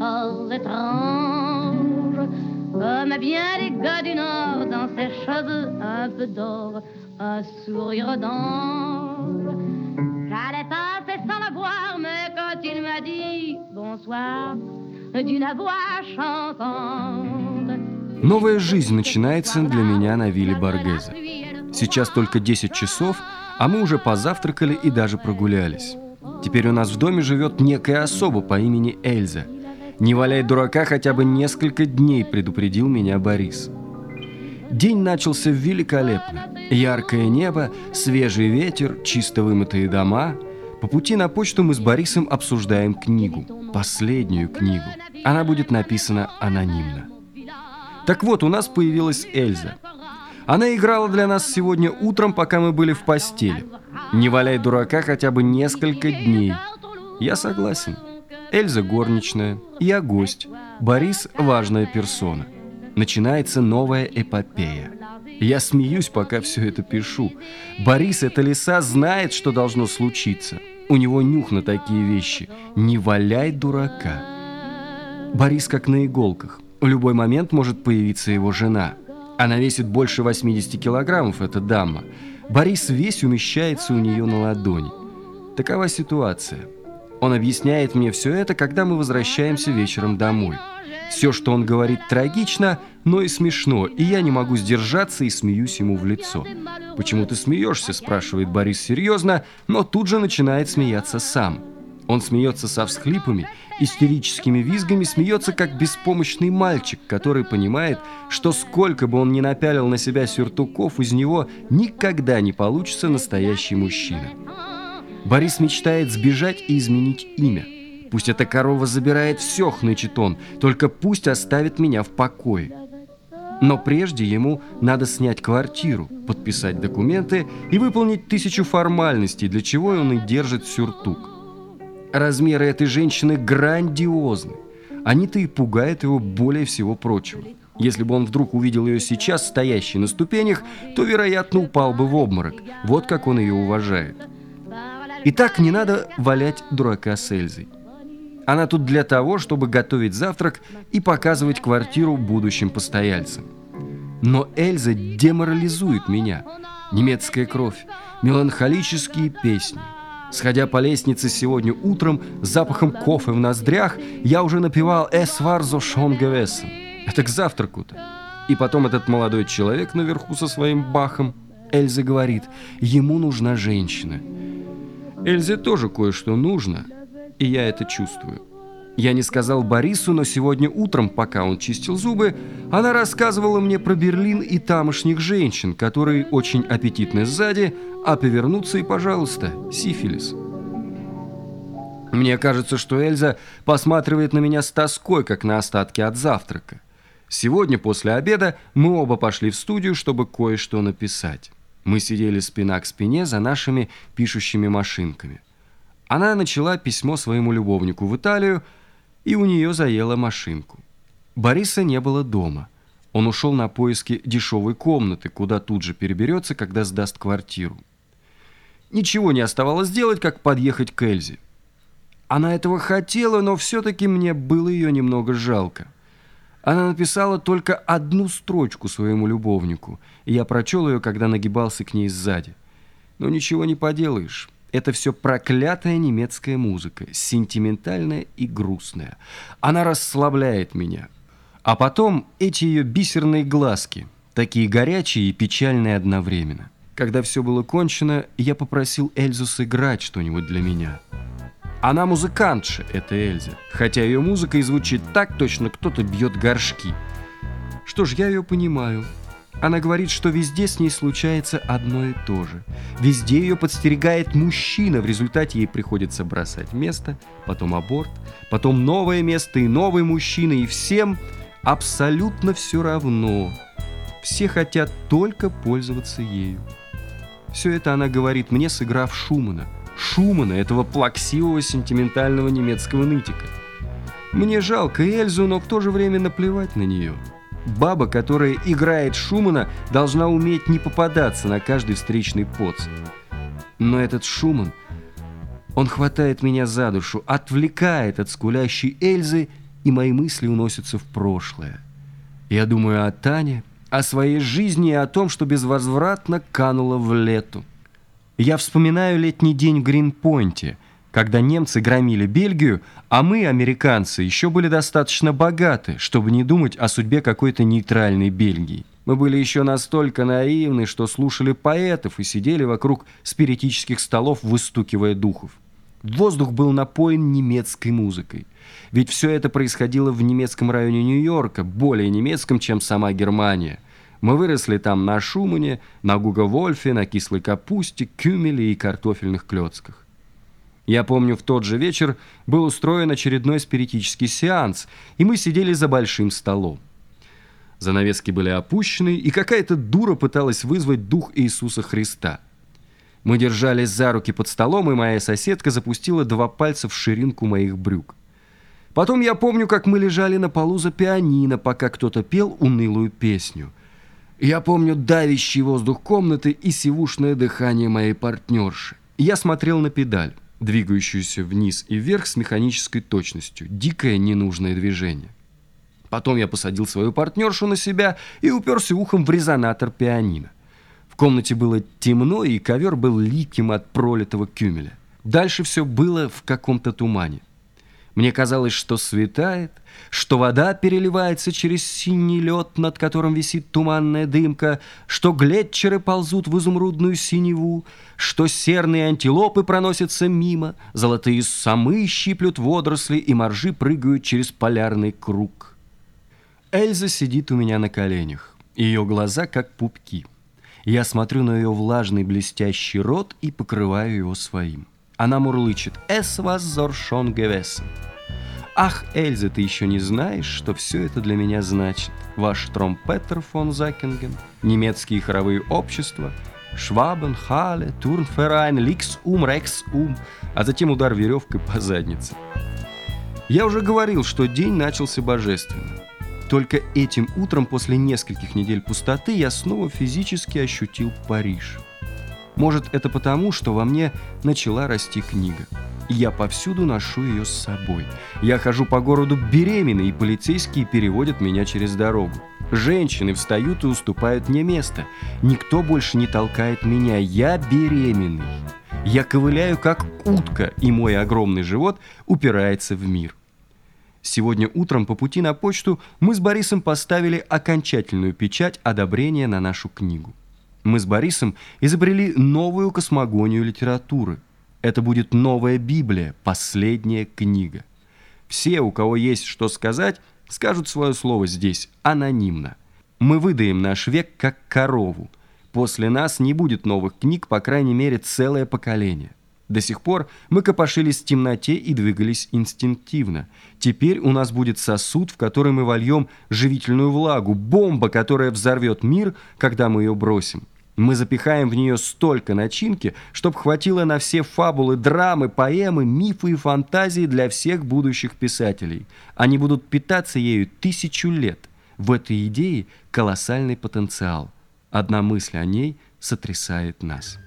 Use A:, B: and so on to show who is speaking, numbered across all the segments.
A: corps étrange, comme bien les gars du Nord, dans ses cheveux un peu d'or, un sourire d'ange. J'allais passer sans le voir, mais quand il m'a dit bonsoir, d'une voix chantante.
B: Новая жизнь начинается для меня на вилле Баргеза. Сейчас только 10 часов, а мы уже позавтракали и даже прогулялись. Теперь у нас в доме живет некая особа по имени Эльза. Не валяй дурака, хотя бы несколько дней предупредил меня Борис. День начался великолепно. Яркое небо, свежий ветер, чисто вымытые дома. По пути на почту мы с Борисом обсуждаем книгу. Последнюю книгу. Она будет написана анонимно. Так вот, у нас появилась Эльза. Она играла для нас сегодня утром, пока мы были в постели. Не валяй дурака хотя бы несколько дней. Я согласен. Эльза горничная, я гость, Борис важная персона. Начинается новая эпопея. Я смеюсь, пока все это пишу. Борис, это лиса, знает, что должно случиться. У него нюх на такие вещи. Не валяй дурака. Борис как на иголках. В любой момент может появиться его жена. Она весит больше 80 килограммов, эта дама. Борис весь умещается у нее на ладони. Такова ситуация. Он объясняет мне все это, когда мы возвращаемся вечером домой. Все, что он говорит, трагично, но и смешно, и я не могу сдержаться и смеюсь ему в лицо. «Почему ты смеешься?» – спрашивает Борис серьезно, но тут же начинает смеяться сам. Он смеется со всхлипами, истерическими визгами, смеется как беспомощный мальчик, который понимает, что сколько бы он ни напялил на себя сюртуков, из него никогда не получится настоящий мужчина. Борис мечтает сбежать и изменить имя. Пусть эта корова забирает все, хнычет он, только пусть оставит меня в покое. Но прежде ему надо снять квартиру, подписать документы и выполнить тысячу формальностей, для чего он и держит сюртук. Размеры этой женщины грандиозны. Они-то и пугают его более всего прочего. Если бы он вдруг увидел ее сейчас, стоящей на ступенях, то, вероятно, упал бы в обморок. Вот как он ее уважает. И так не надо валять дурака с Эльзой. Она тут для того, чтобы готовить завтрак и показывать квартиру будущим постояльцам. Но Эльза деморализует меня. Немецкая кровь, меланхолические песни – Сходя по лестнице сегодня утром с запахом кофе в ноздрях, я уже напевал «Es war so schon gewesen». Это к завтраку-то. И потом этот молодой человек наверху со своим бахом. Эльза говорит, ему нужна женщина. Эльзе тоже кое-что нужно, и я это чувствую. Я не сказал Борису, но сегодня утром, пока он чистил зубы, она рассказывала мне про Берлин и тамошних женщин, которые очень аппетитны сзади, а повернуться и, пожалуйста, сифилис. Мне кажется, что Эльза посматривает на меня с тоской, как на остатки от завтрака. Сегодня после обеда мы оба пошли в студию, чтобы кое-что написать. Мы сидели спина к спине за нашими пишущими машинками. Она начала письмо своему любовнику в Италию, и у нее заела машинку. Бориса не было дома. Он ушел на поиски дешевой комнаты, куда тут же переберется, когда сдаст квартиру. Ничего не оставалось делать, как подъехать к Эльзе. Она этого хотела, но все-таки мне было ее немного жалко. Она написала только одну строчку своему любовнику, и я прочел ее, когда нагибался к ней сзади. Но ничего не поделаешь. Это все проклятая немецкая музыка, сентиментальная и грустная. Она расслабляет меня. А потом эти ее бисерные глазки, такие горячие и печальные одновременно. Когда все было кончено, я попросил Эльзу сыграть что-нибудь для меня. Она музыкантша, это Эльза, хотя ее музыка и звучит так точно, кто-то бьет горшки. Что ж, я ее понимаю. Она говорит, что везде с ней случается одно и то же. Везде ее подстерегает мужчина, в результате ей приходится бросать место, потом аборт, потом новое место и новый мужчина, и всем абсолютно все равно. Все хотят только пользоваться ею. Все это она говорит мне, сыграв Шумана. Шумана, этого плаксивого сентиментального немецкого нытика. Мне жалко Эльзу, но в то же время наплевать на нее. Баба, которая играет Шумана, должна уметь не попадаться на каждый встречный поц. Но этот Шуман, он хватает меня за душу, отвлекает от скулящей Эльзы и мои мысли уносятся в прошлое. Я думаю о Тане, о своей жизни и о том, что безвозвратно кануло в лету. Я вспоминаю летний день в Гринпойнте, когда немцы громили Бельгию, а мы, американцы, еще были достаточно богаты, чтобы не думать о судьбе какой-то нейтральной Бельгии. Мы были еще настолько наивны, что слушали поэтов и сидели вокруг спиритических столов, выстукивая духов. Воздух был напоен немецкой музыкой. Ведь все это происходило в немецком районе Нью-Йорка, более немецком, чем сама Германия. Мы выросли там на Шумане, на Гуга-Вольфе, на кислой капусте, кюмеле и картофельных клетках. Я помню, в тот же вечер был устроен очередной спиритический сеанс, и мы сидели за большим столом. Занавески были опущены, и какая-то дура пыталась вызвать дух Иисуса Христа – мы держались за руки под столом, и моя соседка запустила два пальца в ширинку моих брюк. Потом я помню, как мы лежали на полу за пианино, пока кто-то пел унылую песню. Я помню давящий воздух комнаты и сивушное дыхание моей партнерши. Я смотрел на педаль, двигающуюся вниз и вверх с механической точностью. Дикое ненужное движение. Потом я посадил свою партнершу на себя и уперся ухом в резонатор пианино комнате было темно, и ковер был липким от пролитого кюмеля. Дальше все было в каком-то тумане. Мне казалось, что светает, что вода переливается через синий лед, над которым висит туманная дымка, что глетчеры ползут в изумрудную синеву, что серные антилопы проносятся мимо, золотые самы щиплют водоросли и моржи прыгают через полярный круг. Эльза сидит у меня на коленях, ее глаза как пупки — я смотрю на ее влажный блестящий рот и покрываю его своим. Она мурлычет «Es wär so schön gewesen». «Ах, Эльза, ты еще не знаешь, что все это для меня значит? Ваш Trompeter von Säckingen, немецкие хоровые общества, Schwaben Halle, Turnverein, links um, rechts um, а затем удар веревкой по заднице. Я уже говорил, что день начался божественно. Только этим утром после нескольких недель пустоты я снова физически ощутил Париж. Может, это потому, что во мне начала расти книга. Я повсюду ношу ее с собой. Я хожу по городу беременный, и полицейские переводят меня через дорогу. Женщины встают и уступают мне место. Никто больше не толкает меня. Я беременный. Я ковыляю, как утка, и мой огромный живот упирается в мир. Сегодня утром по пути на почту мы с Борисом поставили окончательную печать одобрения на нашу книгу. Мы с Борисом изобрели новую космогонию литературы. Это будет новая Библия, последняя книга. Все, у кого есть что сказать, скажут свое слово здесь, анонимно. Мы выдаем наш век как корову. После нас не будет новых книг, по крайней мере, целое поколение. До сих пор мы копошились в темноте и двигались инстинктивно. Теперь у нас будет сосуд, в который мы вольем живительную влагу, бомба, которая взорвет мир, когда мы ее бросим. Мы запихаем в нее столько начинки, чтобы хватило на все фабулы, драмы, поэмы, мифы и фантазии для всех будущих писателей. Они будут питаться ею тысячу лет. В этой идее колоссальный потенциал. Одна мысль о ней сотрясает нас.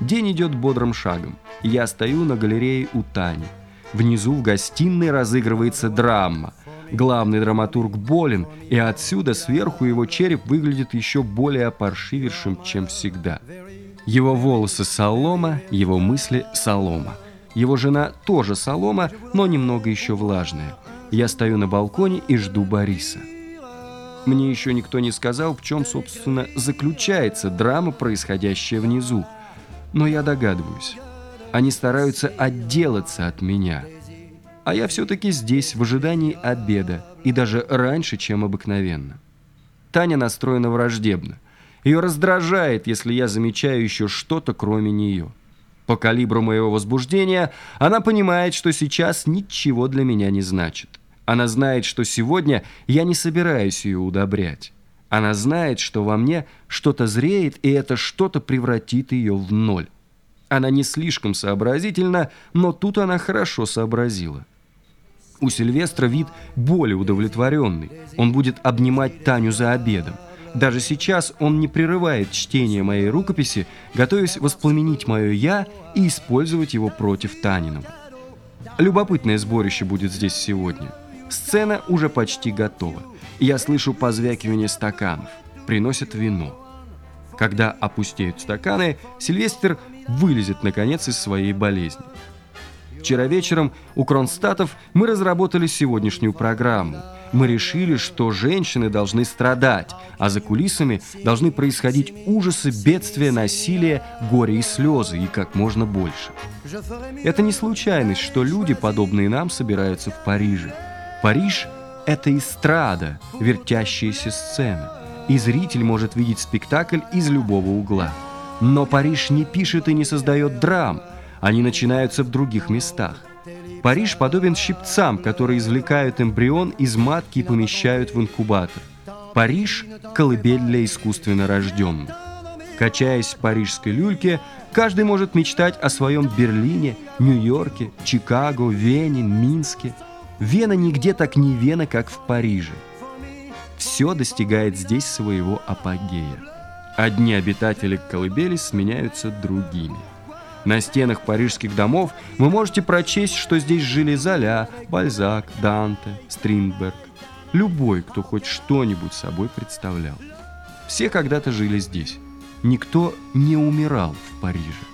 B: День идет бодрым шагом. Я стою на галерее у Тани. Внизу в гостиной разыгрывается драма. Главный драматург болен, и отсюда сверху его череп выглядит еще более опоршивившим, чем всегда. Его волосы солома, его мысли солома. Его жена тоже солома, но немного еще влажная. Я стою на балконе и жду Бориса. Мне еще никто не сказал, в чем, собственно, заключается драма, происходящая внизу но я догадываюсь. Они стараются отделаться от меня. А я все-таки здесь, в ожидании обеда, и даже раньше, чем обыкновенно. Таня настроена враждебно. Ее раздражает, если я замечаю еще что-то, кроме нее. По калибру моего возбуждения она понимает, что сейчас ничего для меня не значит. Она знает, что сегодня я не собираюсь ее удобрять. Она знает, что во мне что-то зреет, и это что-то превратит ее в ноль. Она не слишком сообразительна, но тут она хорошо сообразила. У Сильвестра вид более удовлетворенный. Он будет обнимать Таню за обедом. Даже сейчас он не прерывает чтение моей рукописи, готовясь воспламенить мое «я» и использовать его против Таниного. Любопытное сборище будет здесь сегодня. Сцена уже почти готова, я слышу позвякивание стаканов. Приносят вино. Когда опустеют стаканы, Сильвестр вылезет, наконец, из своей болезни. Вчера вечером у Кронстатов мы разработали сегодняшнюю программу. Мы решили, что женщины должны страдать, а за кулисами должны происходить ужасы, бедствия, насилие, горе и слезы, и как можно больше. Это не случайность, что люди, подобные нам, собираются в Париже. Париж – это эстрада, вертящаяся сцена. И зритель может видеть спектакль из любого угла. Но Париж не пишет и не создает драм – они начинаются в других местах. Париж подобен щипцам, которые извлекают эмбрион из матки и помещают в инкубатор. Париж – колыбель для искусственно рожденных. Качаясь в парижской люльке, каждый может мечтать о своем Берлине, Нью-Йорке, Чикаго, Вене, Минске. Вена нигде так не Вена, как в Париже. Все достигает здесь своего апогея. Одни обитатели колыбели сменяются другими. На стенах парижских домов вы можете прочесть, что здесь жили Золя, Бальзак, Данте, Стринберг. Любой, кто хоть что-нибудь собой представлял. Все когда-то жили здесь. Никто не умирал в Париже.